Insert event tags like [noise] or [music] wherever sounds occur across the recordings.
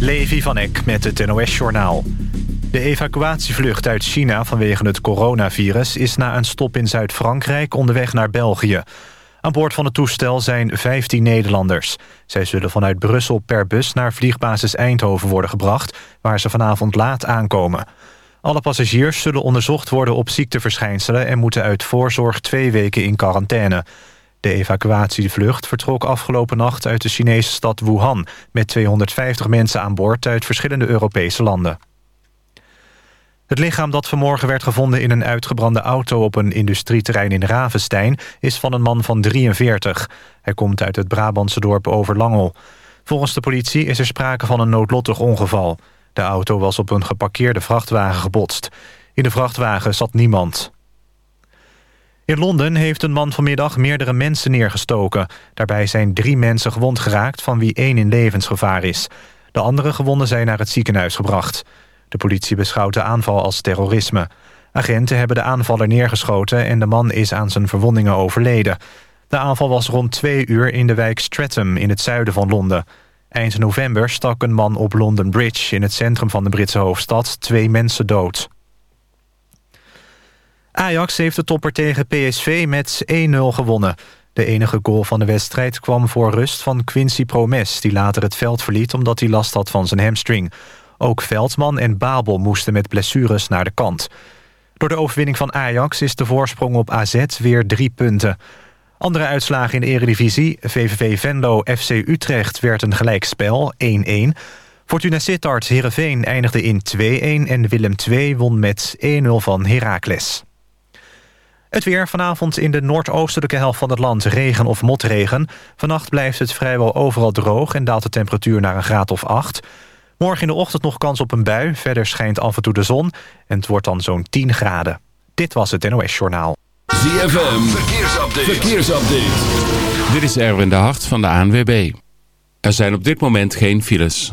Levi van Eck met het NOS-journaal. De evacuatievlucht uit China vanwege het coronavirus... is na een stop in Zuid-Frankrijk onderweg naar België. Aan boord van het toestel zijn 15 Nederlanders. Zij zullen vanuit Brussel per bus naar vliegbasis Eindhoven worden gebracht... waar ze vanavond laat aankomen. Alle passagiers zullen onderzocht worden op ziekteverschijnselen... en moeten uit voorzorg twee weken in quarantaine... De evacuatievlucht vertrok afgelopen nacht uit de Chinese stad Wuhan... met 250 mensen aan boord uit verschillende Europese landen. Het lichaam dat vanmorgen werd gevonden in een uitgebrande auto... op een industrieterrein in Ravenstein is van een man van 43. Hij komt uit het Brabantse dorp Overlangel. Volgens de politie is er sprake van een noodlottig ongeval. De auto was op een geparkeerde vrachtwagen gebotst. In de vrachtwagen zat niemand. In Londen heeft een man vanmiddag meerdere mensen neergestoken. Daarbij zijn drie mensen gewond geraakt, van wie één in levensgevaar is. De andere gewonden zijn naar het ziekenhuis gebracht. De politie beschouwt de aanval als terrorisme. Agenten hebben de aanvaller neergeschoten... en de man is aan zijn verwondingen overleden. De aanval was rond twee uur in de wijk Streatham in het zuiden van Londen. Eind november stak een man op London Bridge... in het centrum van de Britse hoofdstad twee mensen dood. Ajax heeft de topper tegen PSV met 1-0 gewonnen. De enige goal van de wedstrijd kwam voor rust van Quincy Promes... die later het veld verliet omdat hij last had van zijn hamstring. Ook Veldman en Babel moesten met blessures naar de kant. Door de overwinning van Ajax is de voorsprong op AZ weer drie punten. Andere uitslagen in de eredivisie. VVV Venlo FC Utrecht werd een gelijkspel, 1-1... Fortuna Sittard Heerenveen eindigde in 2-1 en Willem II won met 1-0 van Heracles. Het weer vanavond in de noordoostelijke helft van het land regen of motregen. Vannacht blijft het vrijwel overal droog en daalt de temperatuur naar een graad of 8. Morgen in de ochtend nog kans op een bui. Verder schijnt af en toe de zon en het wordt dan zo'n 10 graden. Dit was het NOS Journaal. ZFM, verkeersupdate. verkeersupdate. Dit is Erwin de Hart van de ANWB. Er zijn op dit moment geen files.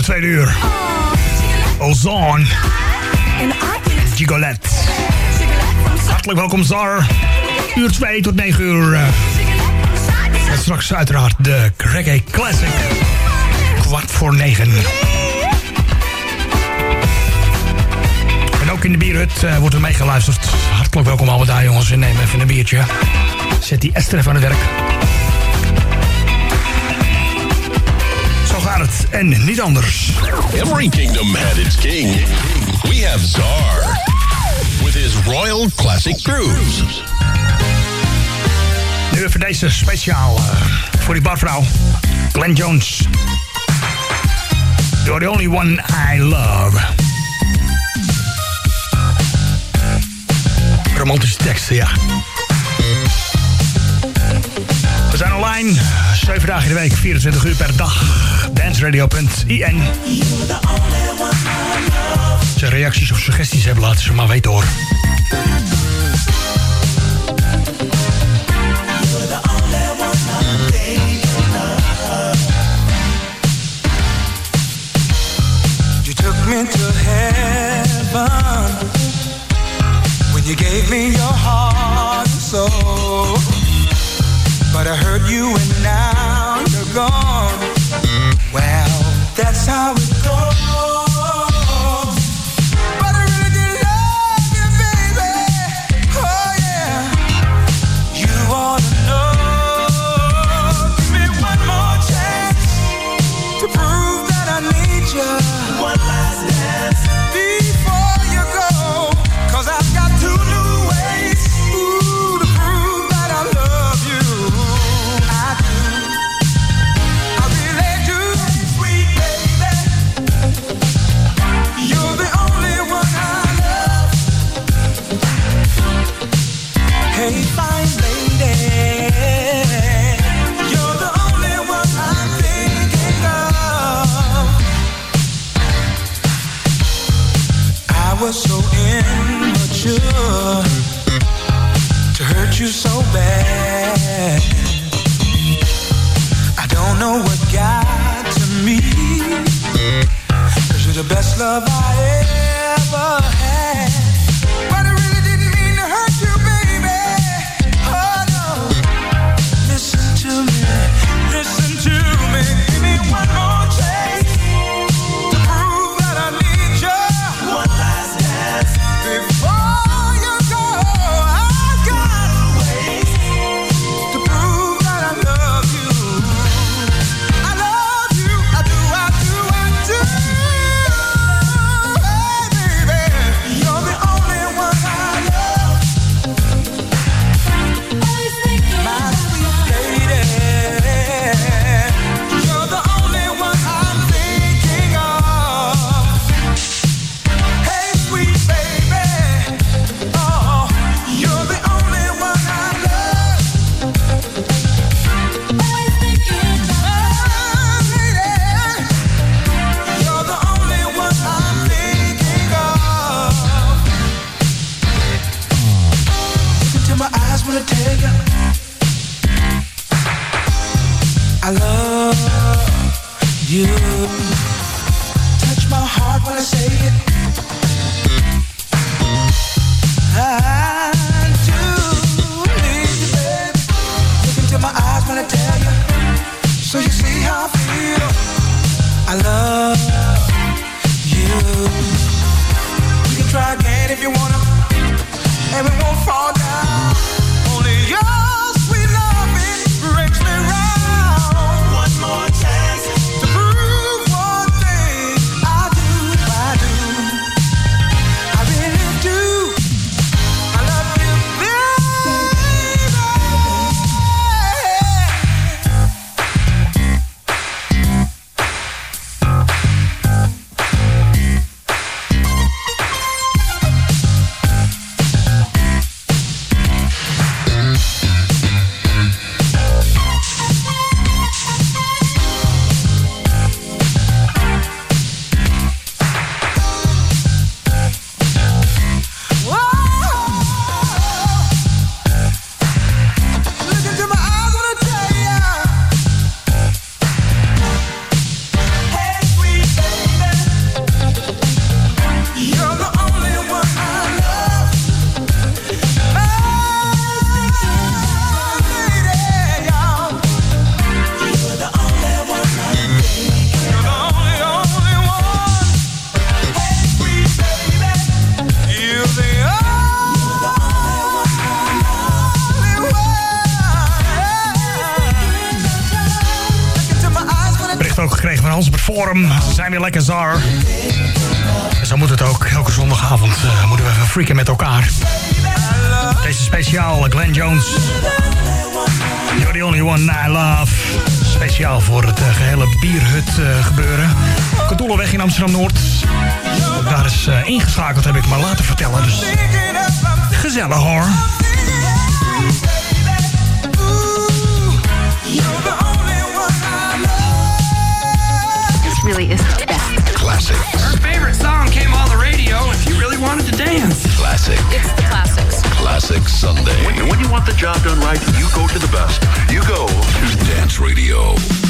Twee tweede uur. Ozon. Gigolette. Hartelijk welkom, Zar. Uur 2 tot 9 uur. Eh. En straks uiteraard de Reggae Classic. Kwart voor 9. En ook in de bierhut eh, wordt er meegeluisterd. Hartelijk welkom allemaal daar, jongens. En neem even een biertje. Zet die Esther even aan het werk. En niet anders. Every kingdom had its king. We have Czar. With his Royal Classic Cruise. Nu even deze speciaal eh, voor die barvrouw. Glenn Jones. You're the only one I love. Romantische teksten, ja. We zijn online, 7 dagen in de week, 24 uur per dag dansradio.in. Als ze reacties of suggesties hebben, laten ze maar weten hoor. You took me to heaven When you gave me your heart so But I heard you and now how Ze zijn weer lekker zar. Zo moet het ook. Elke zondagavond uh, moeten we even freaken met elkaar. Deze speciaal Glenn Jones. You're the only one I love. Speciaal voor het uh, gehele bierhut uh, gebeuren. Kadoelenweg in Amsterdam-Noord. Daar is ingeschakeld, heb ik maar laten vertellen. Dus gezellig hoor. Really is the best. Classic. Her favorite song came on the radio if you really wanted to dance. Classic. It's the classics. Classic Sunday. When, when you want the job done right, you go to the best. You go to Dance Radio.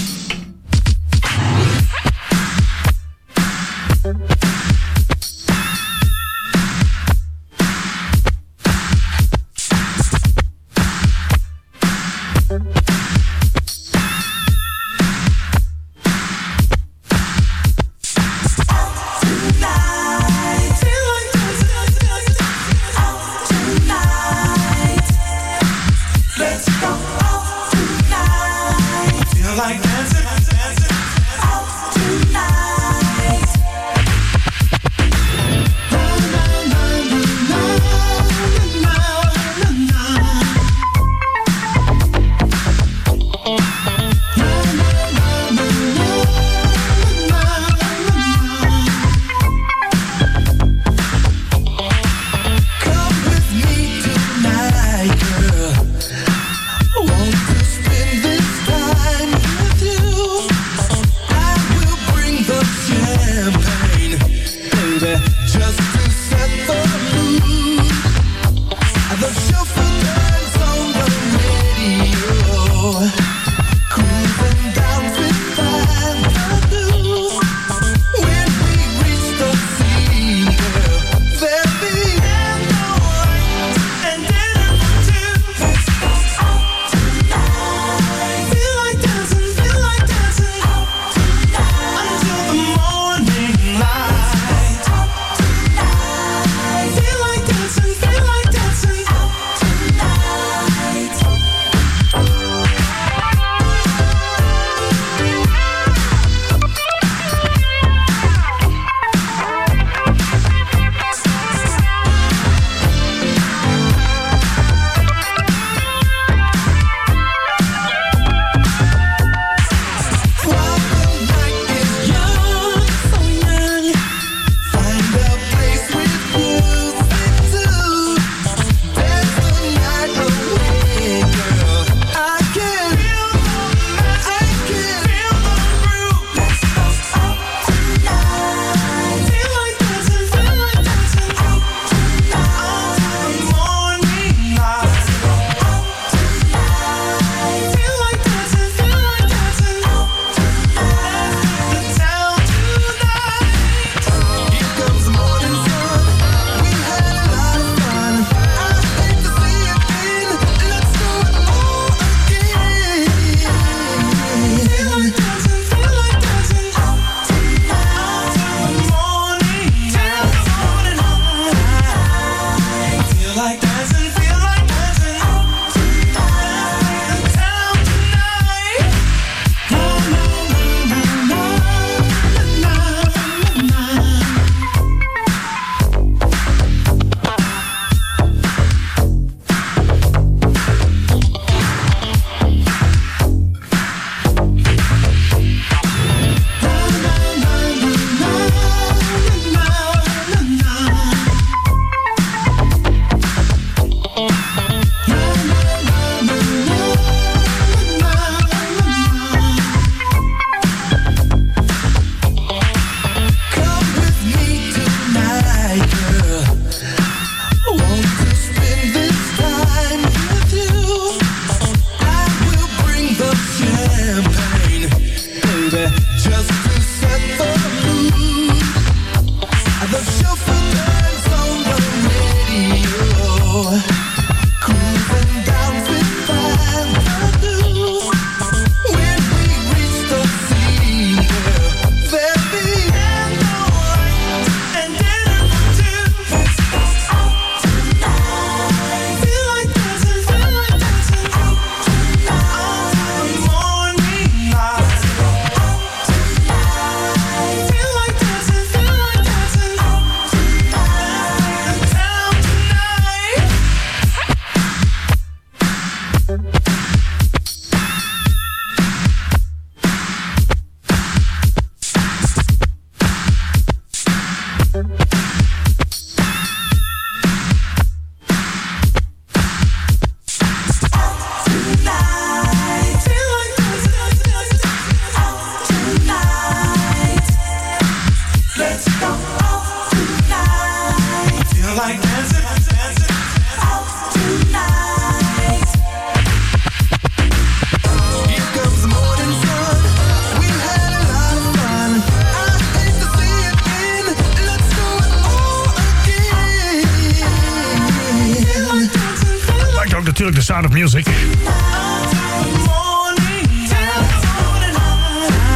Natuurlijk de Sound of Music.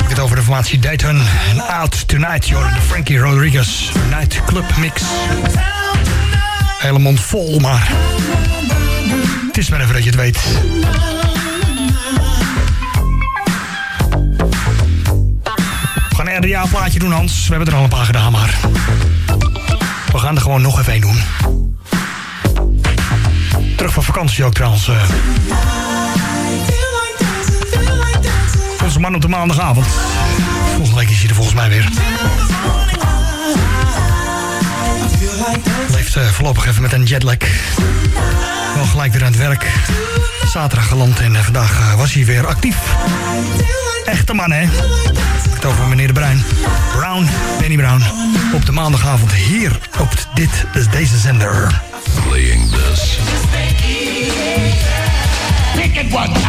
Het over de formatie Dayton en Out Tonight. Je de Frankie Rodriguez Night Club Mix. Hele mond vol, maar het is maar even dat je het weet. We gaan een RDA plaatje doen, Hans. We hebben er al een paar gedaan, maar we gaan er gewoon nog even een doen. Terug van vakantie ook trouwens. eh. Onze man op de maandagavond. Volgende week is hij er volgens mij weer. Leeft eh, voorlopig even met een jetlag. Wel gelijk weer aan het werk. Zaterdag geland en eh, vandaag was hij weer actief. Echte man, hè? Het over meneer de Bruin. Brown, Danny Brown. Op de maandagavond hier op dit, dus deze zender. Playing this.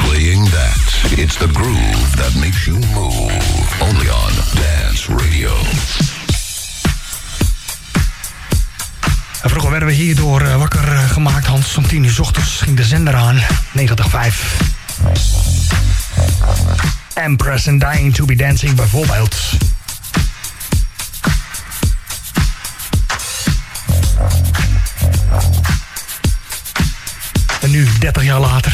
Playing that. It's the groove that makes you move. Only on Dance Radio. Vroeger werden we hierdoor eh, wakker gemaakt, Hans. Om 10 uur ochtends ging de zender aan. 95. Empress and Dying to be Dancing bijvoorbeeld. Jaar later.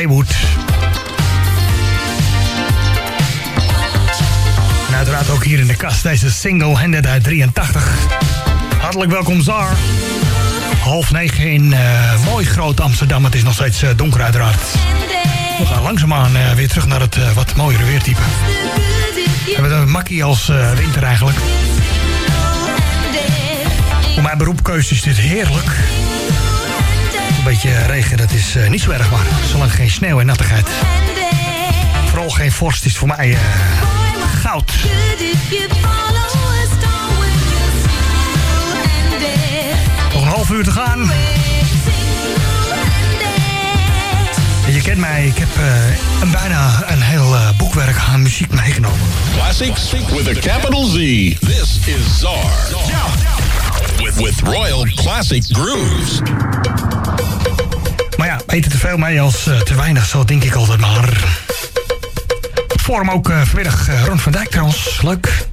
Haywood. En uiteraard ook hier in de kast deze single Handed uit 83. Hartelijk welkom Zar. Half negen in uh, mooi groot Amsterdam. Het is nog steeds uh, donker uiteraard. We gaan langzaamaan uh, weer terug naar het wat mooiere weertype. We hebben een makkie als winter eigenlijk. Voor mijn beroepkeuze is dit heerlijk. Een beetje regen, dat is niet zo erg maar. Zolang geen sneeuw en nattigheid. Vooral geen vorst is voor mij goud. Nog een half uur te gaan. Je kent mij, ik heb uh, een, bijna een heel uh, boekwerk aan muziek meegenomen. Classics with a capital Z. This is Czar. With, Royal Classic Grooves. Maar ja, beter te veel mee als uh, te weinig, zo denk ik altijd maar. Vorm ook uh, vanmiddag uh, Ron van Dijk trouwens. Leuk.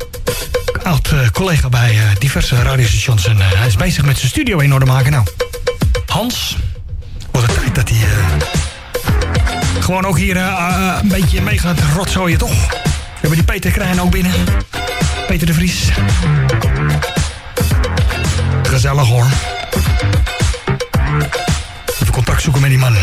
Oud uh, collega bij diverse radiostations. En hij is bezig met zijn studio in orde maken. Nou, Hans. Wordt het tijd dat hij gewoon ook hier een beetje mee gaat rotzooien, toch? We hebben die Peter Krijn ook binnen. Peter de Vries gezellig hoor. Even contact zoeken met die man.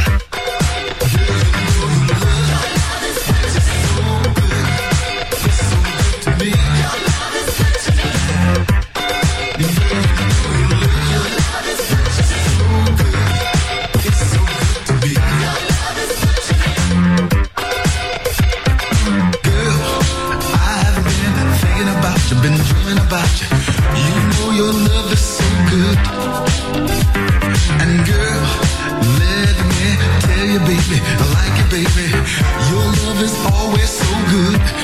been dreaming about you. You know your love is baby. Your love is always so good.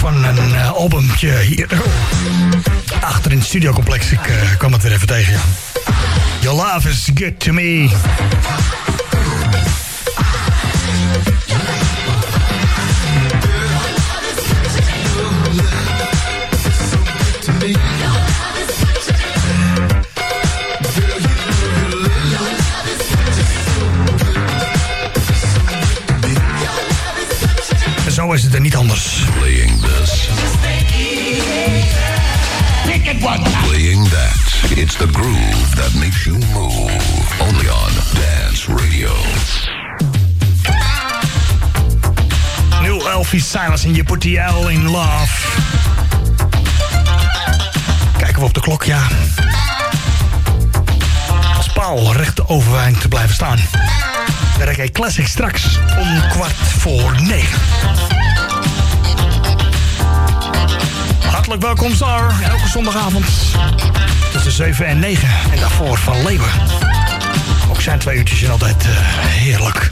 Van een uh, hier. Oh. Achter in het studiocomplex. Ik uh, kwam het weer even tegen. Ja. Your love is good to me. is het er niet anders. Playing that. It's the groove that makes you move. Only on Dance Radio. New Elfie Silas en je L in love. Kijken we op de klok, ja. Als paal recht overeind te blijven staan. De Reggae Classic straks om kwart voor negen. Hartelijk welkom, Star. Elke zondagavond tussen 7 en 9. En daarvoor van Leeuwen. Ook zijn twee uurtjes altijd uh, heerlijk.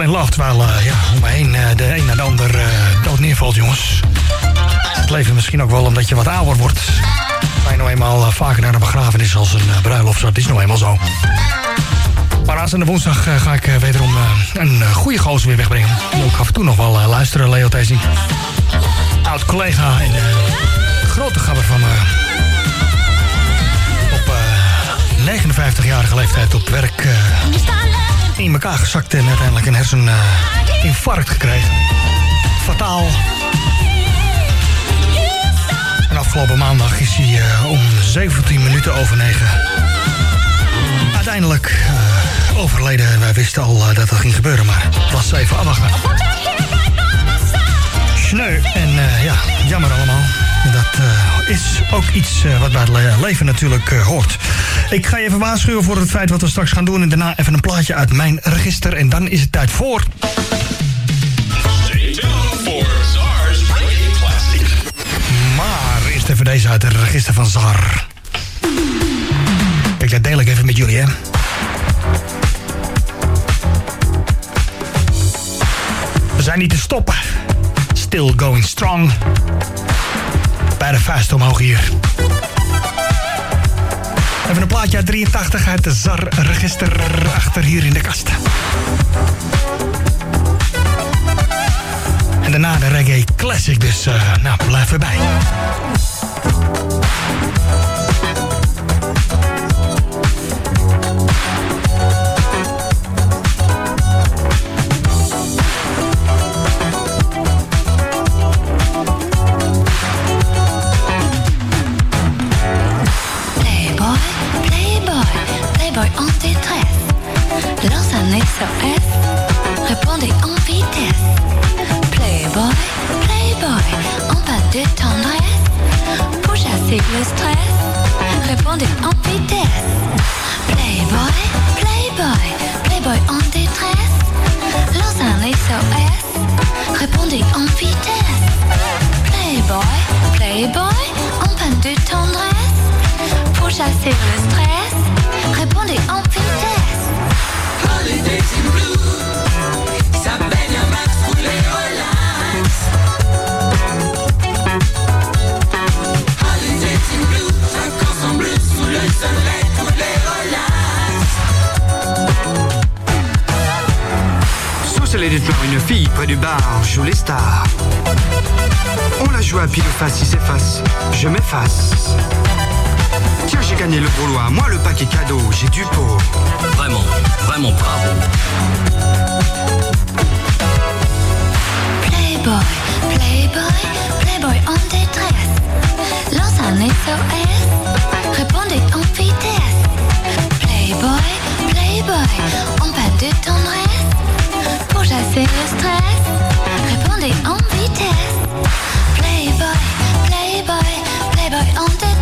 In Love. Terwijl uh, ja, om me uh, de een naar de ander uh, dood neervalt, jongens. Het leven misschien ook wel omdat je wat ouder wordt. Je nou eenmaal vaker naar een begrafenis als een bruiloft. Dat is nou eenmaal zo. Maar aanstaande woensdag ga ik wederom een goede gozer weer wegbrengen. Ook af en toe nog wel luisteren, Leo Thijsing. Oud collega en grote gabber van op 59-jarige leeftijd op werk in elkaar gezakt en uiteindelijk een herseninfarct gekregen. Fataal. En afgelopen maandag is hij eh, om 17 minuten over 9 uiteindelijk eh, overleden. Wij wisten al eh, dat dat ging gebeuren, maar het was even afwachten. Sneu en eh, ja, jammer allemaal. Dat eh, is ook iets eh, wat bij het le- leven natuurlijk eh, hoort. Ik ga je even waarschuwen voor het feit wat we straks gaan doen. En daarna even een plaatje uit mijn register. En dan is het tijd voor... Maar eerst even deze uit het register van Zar. Kijk, dat deel ik even met jullie, hè. We zijn niet te stoppen. Still going strong. Bij de vuist omhoog hier. Even een plaatje uit 83 uit de Zar-register achter hier in de kast. En daarna de reggae classic, dus eh, nou, blijf erbij. Chasser le stress, répondez en vitesse. Holidays in blue, ça baigne un max pour les relax. Holidays in blue, vacances en bleu sous le soleil pour les relax. Sous soleil de une fille près du bar joue les stars. On la joue à pile ou face, il s'efface, je m'efface. J'ai gagné le rouloir, moi le paquet cadeau, j'ai du pot. Vraiment, vraiment bravo. Playboy, Playboy, Playboy en détresse. Lance un SOS, répondez en vitesse. Playboy, Playboy, en panne de tendresse. Pour chasser le stress, répondez en vitesse. Playboy, Playboy, Playboy en détresse.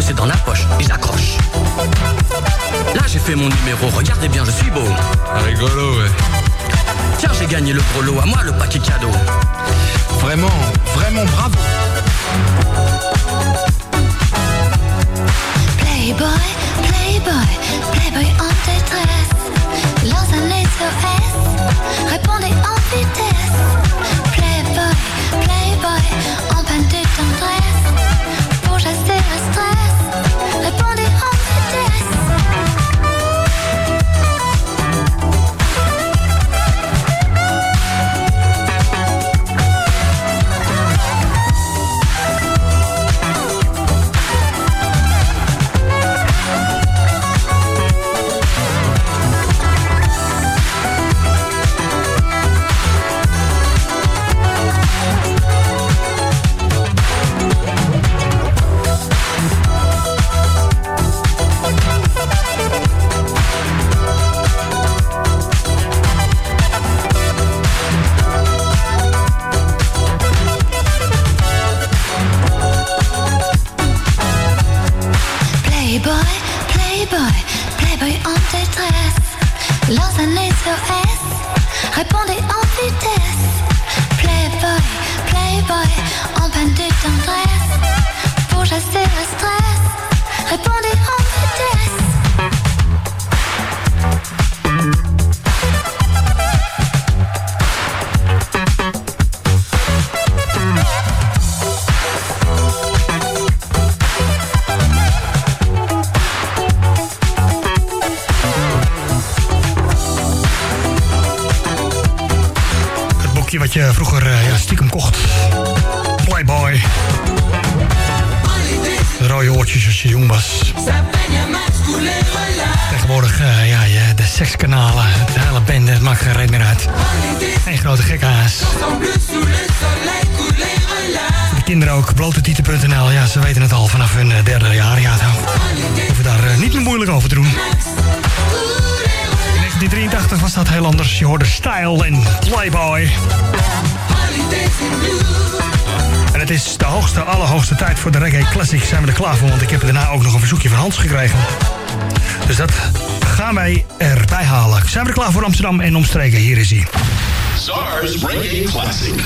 Que c'est dans la poche, et j'accroche. Là, j'ai fait mon numéro, regardez bien, je suis beau. Rigolo, ouais. Tiens, j'ai gagné le gros lot, à moi le paquet cadeau. Vraiment, vraiment bravo. Playboy, Playboy, Playboy en détresse. Lance un SOS, répondez en vitesse. Playboy, Playboy, vroeger eh, ja, stiekem kocht. Playboy. De rode oortjes als je jong was. Tegenwoordig, eh, ja, de sekskanalen, de hele band, het maakt geen reet meer uit. Een grote gekhaas. De kinderen ook, blotetieten.nl, ja, ze weten het al vanaf hun eh, derde jaar. Ja, hoeven daar niet meer moeilijk over te doen. In 1983 was dat heel anders. Je hoorde Style en Playboy. En het is de hoogste, allerhoogste tijd voor de Reggae Classic. Zijn we er klaar voor, want ik heb daarna ook nog een verzoekje van Hans gekregen. Dus dat gaan wij erbij halen. Zijn we er klaar voor Amsterdam en omstreken? Hier is hij. SARS Reggae Classic.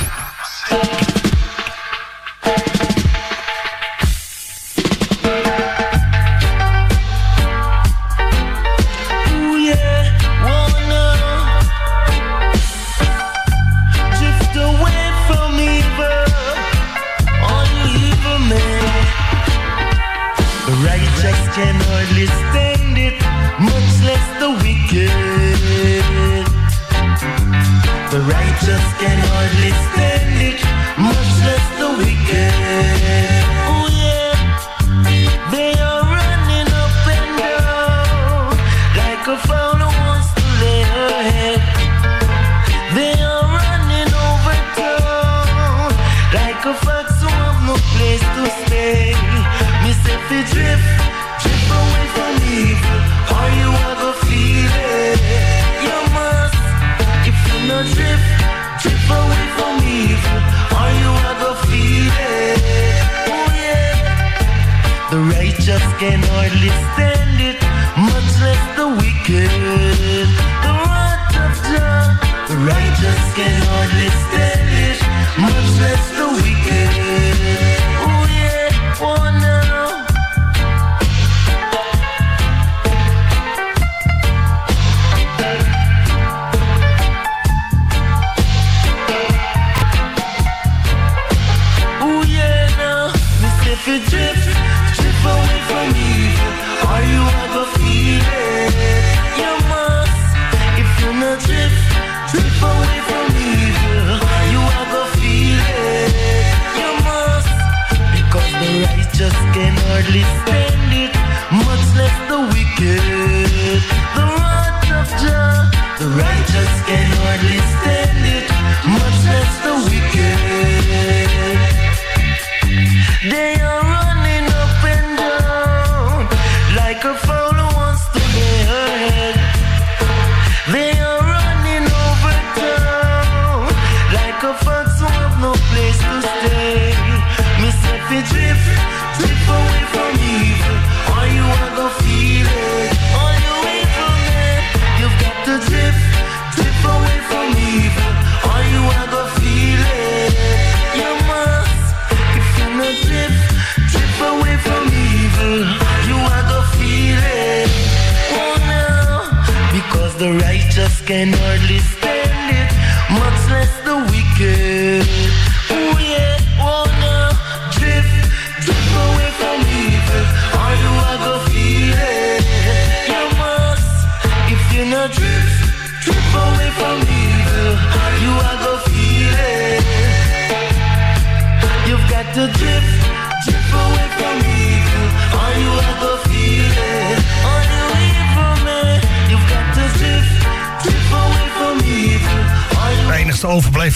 paranoid list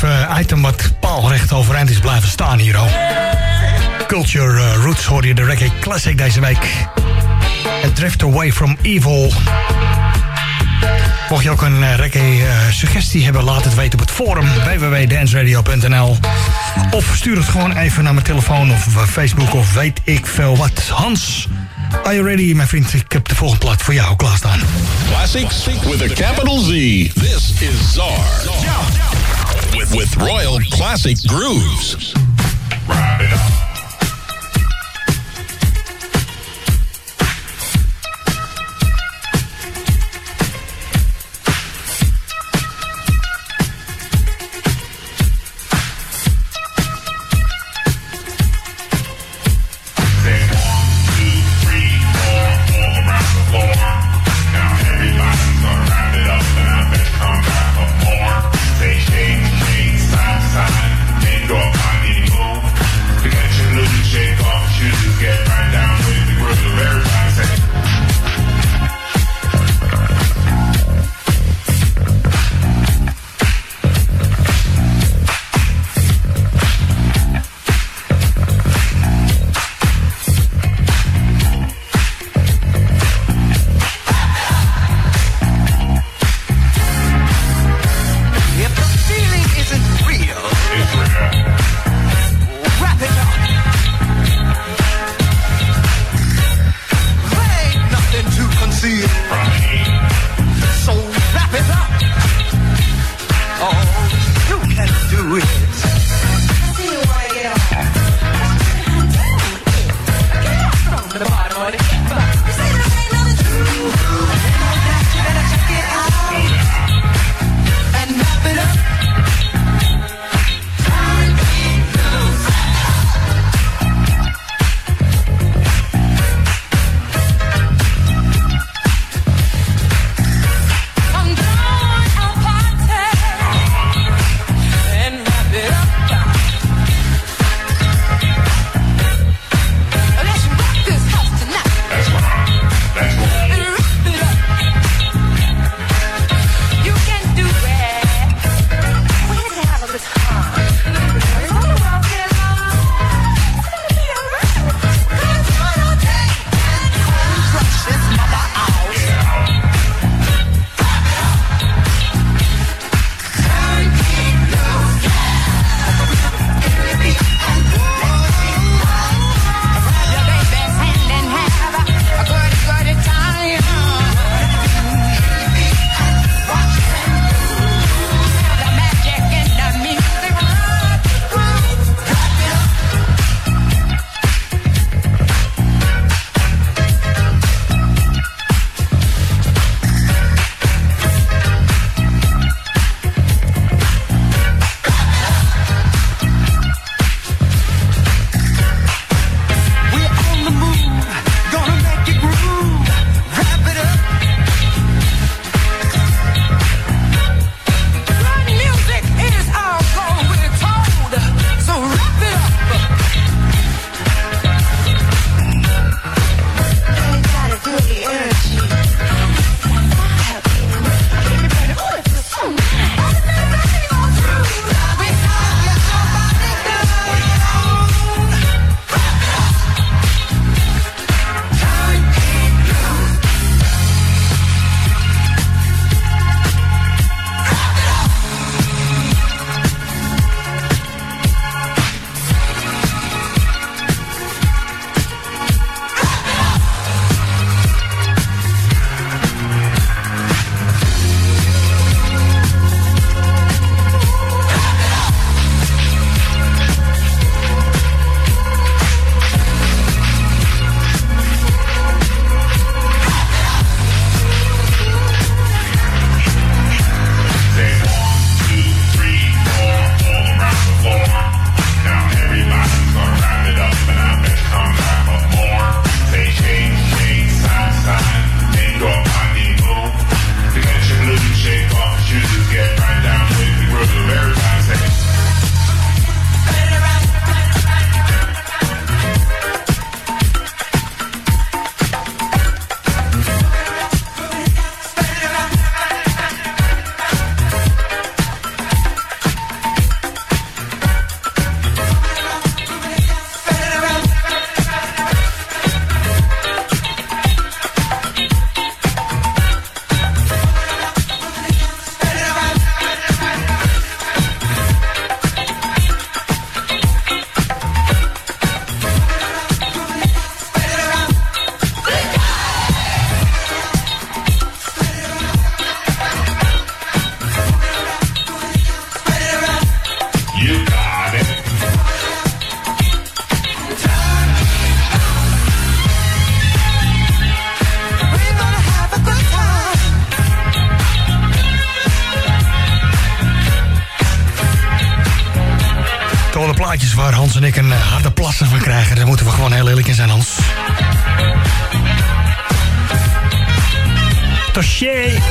overbleven item wat paalrecht overeind is blijven staan hier ook. Culture eh, Roots hoor je de Reggae Classic deze week. En Drift Away from Evil. Mocht je ook een eh, reggae eh, suggestie hebben, laat het weten op het forum www.danceradio.nl Of stuur het gewoon even naar mijn telefoon of Facebook of weet ik veel wat. Hans, are you ready, mijn vriend? Ik heb de volgende plaat voor jou klaarstaan. Classics with a capital Z. This is Czar. With, Royal Classic Grooves. Ik een eh, harde plassen van krijgen. Daar moeten we gewoon heel eerlijk in zijn, Hans. Dossier.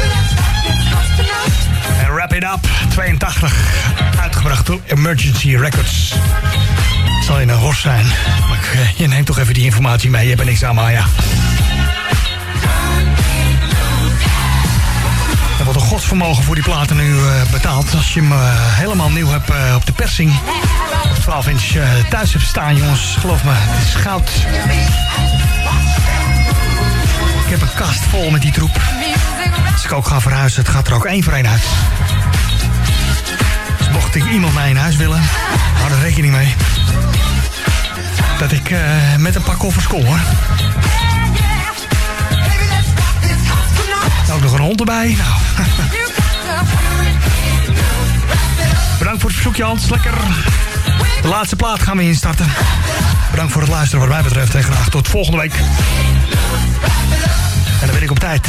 En Wrap It Up 82. Uitgebracht door Emergency Records. Zal je een horst zijn. Maar eh, je neemt toch even die informatie mee. Je hebt niks aan, maar ja. Er wordt een godsvermogen voor die platen nu eh, betaald. Als je hem helemaal nieuw hebt op de persing. 12 inch eh, thuis hebt staan, jongens. Geloof me, het is goud. Ik heb een kast vol met die troep. Als ik ook ga verhuizen, het gaat er ook één voor één uit. Dus mocht ik iemand mij in huis willen, hou er rekening mee. Dat ik eh, met een paar koffers kom, hoor. Ook nog een hond erbij. Nou. [laughs] Bedankt voor het verzoekje. Jans. Lekker. De laatste plaat gaan we instarten. Bedankt voor het luisteren wat mij betreft. En graag tot volgende week. En dan ben ik op tijd.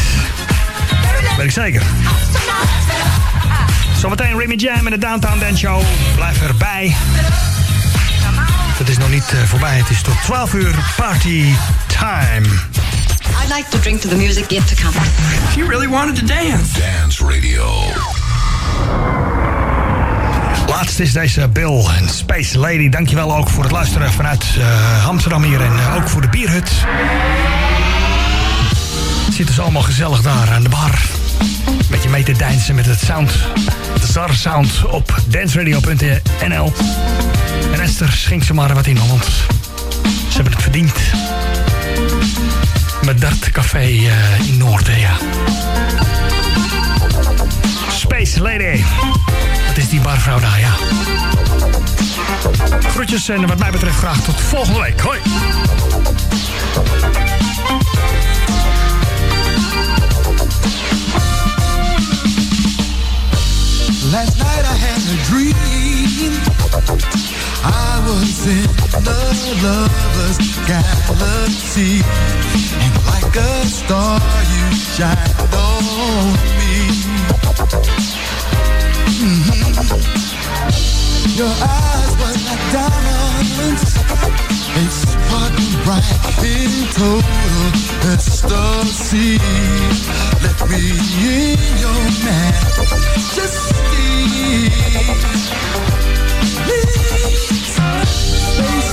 Ben ik zeker. Zometeen Remy Jam in de Downtown Dance Show. Blijf erbij. Het is nog niet uh, voorbij. Het is tot 12 uur party time. I'd like to drink to the music yet to come. She really wanted to dance. Dance Radio. Laatst is deze Bill en Space Lady. Dankjewel ook voor het luisteren vanuit uh, Amsterdam hier. En uh, ook voor de bierhut. Zitten ze allemaal gezellig daar aan de bar. Beetje mee te deinsen met het sound. De Zar Sound op danceradio.nl. En Esther schenkt ze maar wat in, want ze hebben het verdiend. Met Dart Café uh, in Noorden, ja. Space Lady. Dat is die barvrouw daar, ja. Groetjes en wat mij betreft graag tot volgende week. Hoi. Last night I had a dream. I was in the lover's galaxy. And like a star you shine on me. Mm-hmm. Your eyes were like diamonds. They sparkle bright in total ecstasy. Let me in your majesty. Please, space